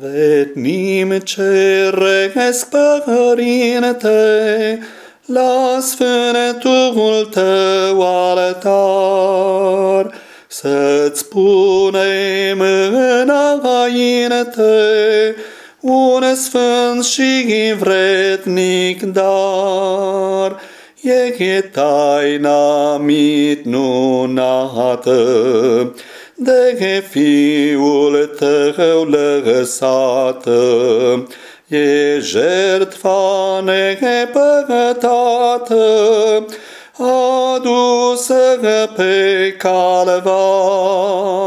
Venim ceresc, Părinte, la sfântul tău altar, să-ți punem înainte un sfânt și vrednic dar. E taina minunată de Fiul tău lăsată, e jertfa nepăcătată, adusă pe calvar.